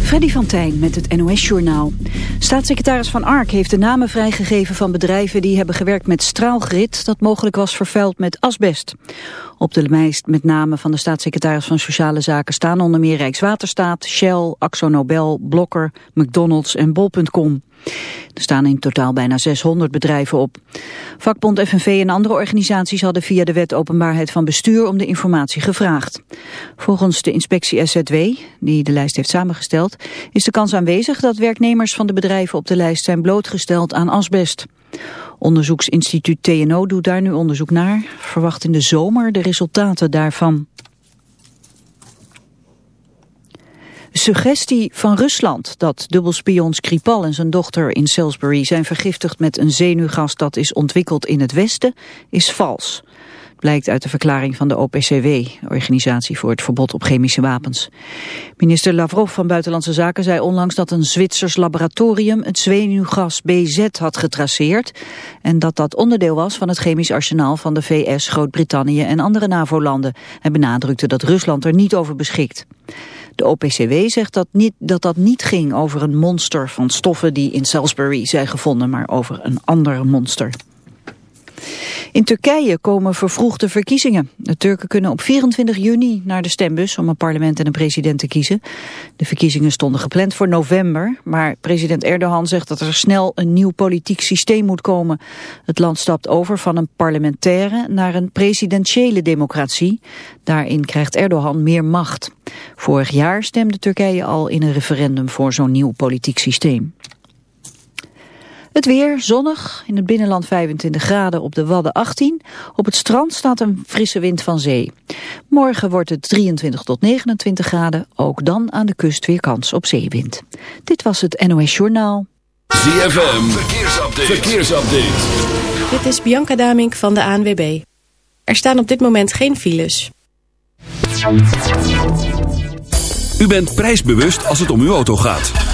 Freddy van Tijn met het NOS-journaal. Staatssecretaris Van Ark heeft de namen vrijgegeven van bedrijven die hebben gewerkt met straalgrit dat mogelijk was vervuild met asbest. Op de lijst met namen van de staatssecretaris van Sociale Zaken staan onder meer Rijkswaterstaat, Shell, AxoNobel, Blokker, McDonald's en Bol.com. Er staan in totaal bijna 600 bedrijven op. Vakbond FNV en andere organisaties hadden via de wet openbaarheid van bestuur om de informatie gevraagd. Volgens de inspectie SZW, die de lijst heeft samengesteld, is de kans aanwezig dat werknemers van de bedrijven op de lijst zijn blootgesteld aan asbest. Onderzoeksinstituut TNO doet daar nu onderzoek naar, verwacht in de zomer de resultaten daarvan. Suggestie van Rusland dat dubbelspion Skripal en zijn dochter in Salisbury zijn vergiftigd met een zenuwgas dat is ontwikkeld in het Westen, is vals. Blijkt uit de verklaring van de OPCW, Organisatie voor het Verbod op Chemische Wapens. Minister Lavrov van Buitenlandse Zaken zei onlangs dat een Zwitsers laboratorium het zenuwgas BZ had getraceerd en dat dat onderdeel was van het chemisch arsenaal van de VS, Groot-Brittannië en andere NAVO-landen. Hij benadrukte dat Rusland er niet over beschikt. De OPCW zegt dat, niet, dat dat niet ging over een monster van stoffen die in Salisbury zijn gevonden, maar over een ander monster. In Turkije komen vervroegde verkiezingen. De Turken kunnen op 24 juni naar de stembus om een parlement en een president te kiezen. De verkiezingen stonden gepland voor november, maar president Erdogan zegt dat er snel een nieuw politiek systeem moet komen. Het land stapt over van een parlementaire naar een presidentiële democratie. Daarin krijgt Erdogan meer macht. Vorig jaar stemde Turkije al in een referendum voor zo'n nieuw politiek systeem. Het weer zonnig, in het binnenland 25 graden, op de Wadden 18. Op het strand staat een frisse wind van zee. Morgen wordt het 23 tot 29 graden, ook dan aan de kust weer kans op zeewind. Dit was het NOS Journaal. ZFM, verkeersupdate. verkeersupdate. Dit is Bianca Damink van de ANWB. Er staan op dit moment geen files. U bent prijsbewust als het om uw auto gaat.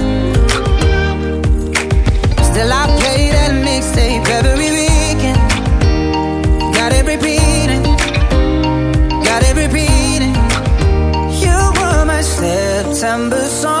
September song,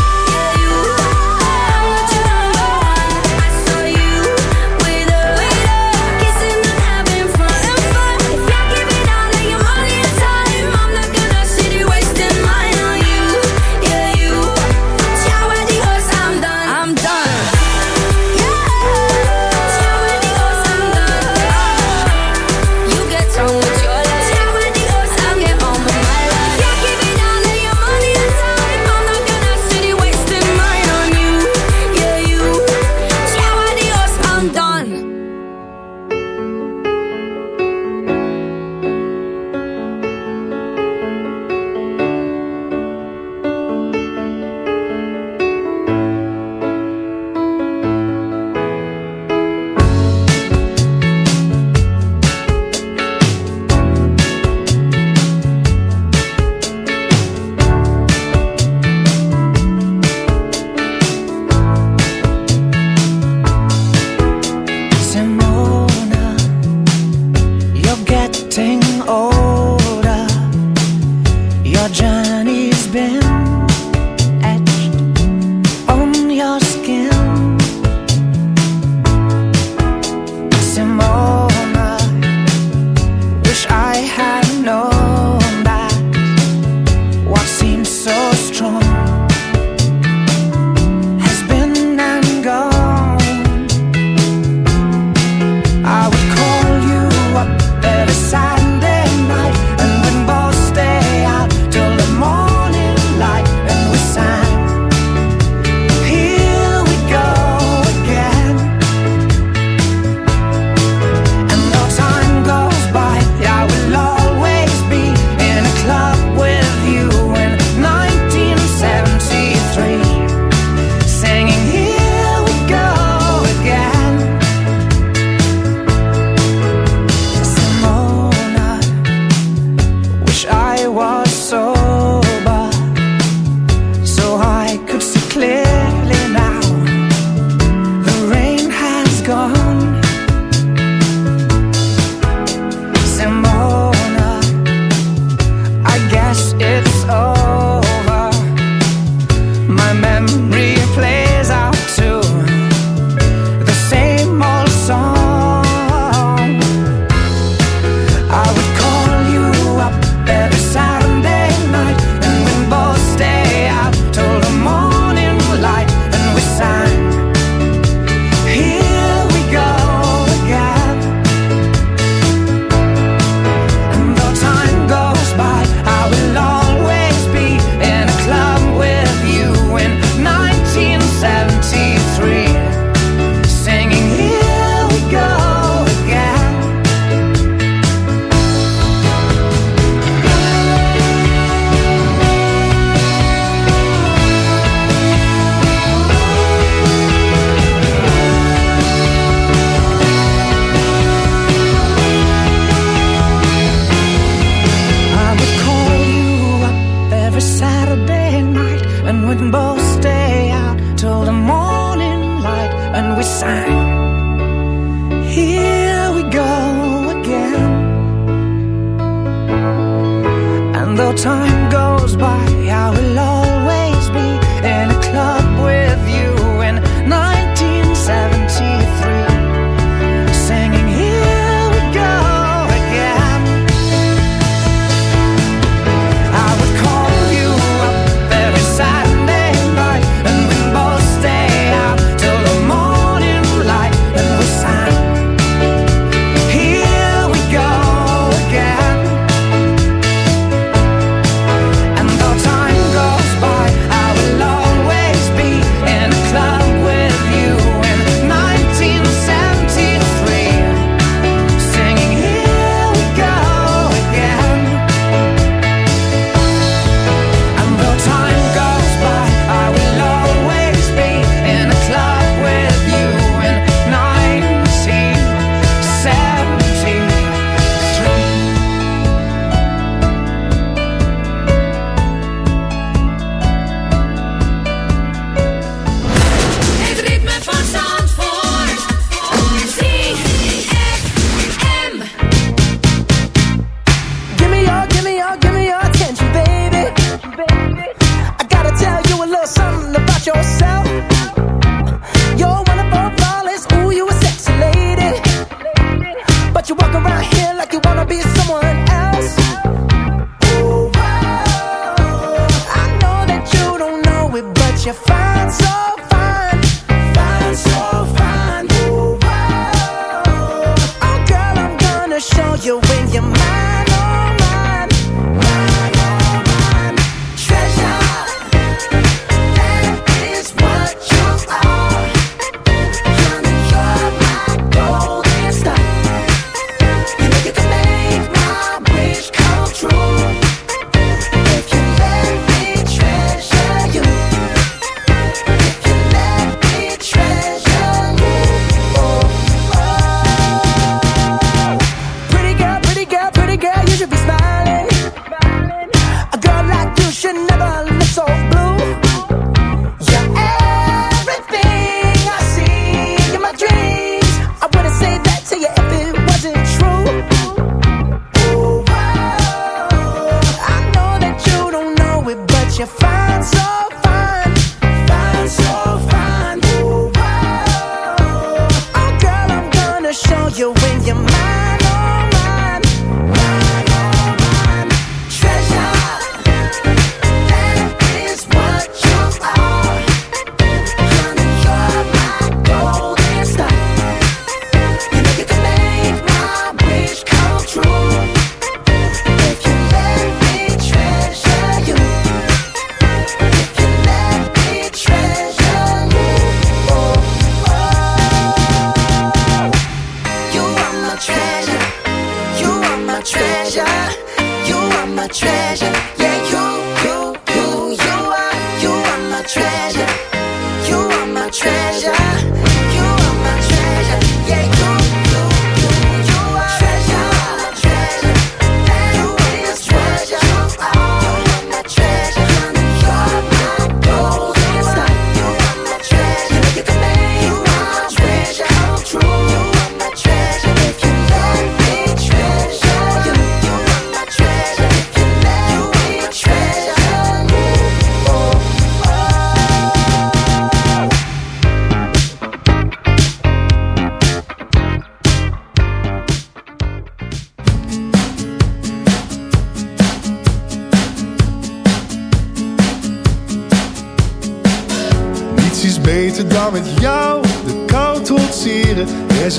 Gonna show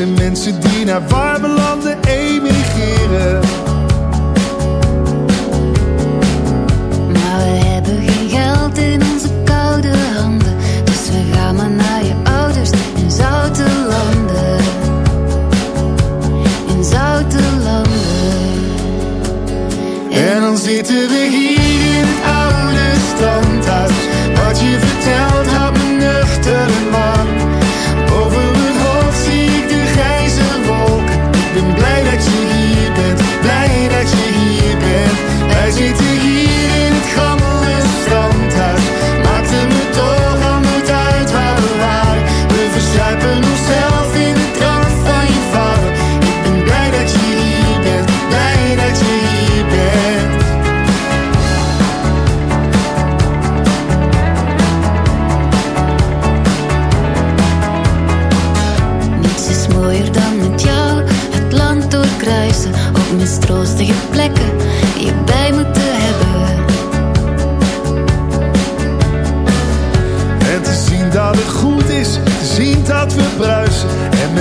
zijn mensen die naar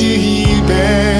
je hier bent.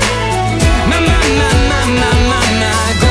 My, my, my, my, my, my,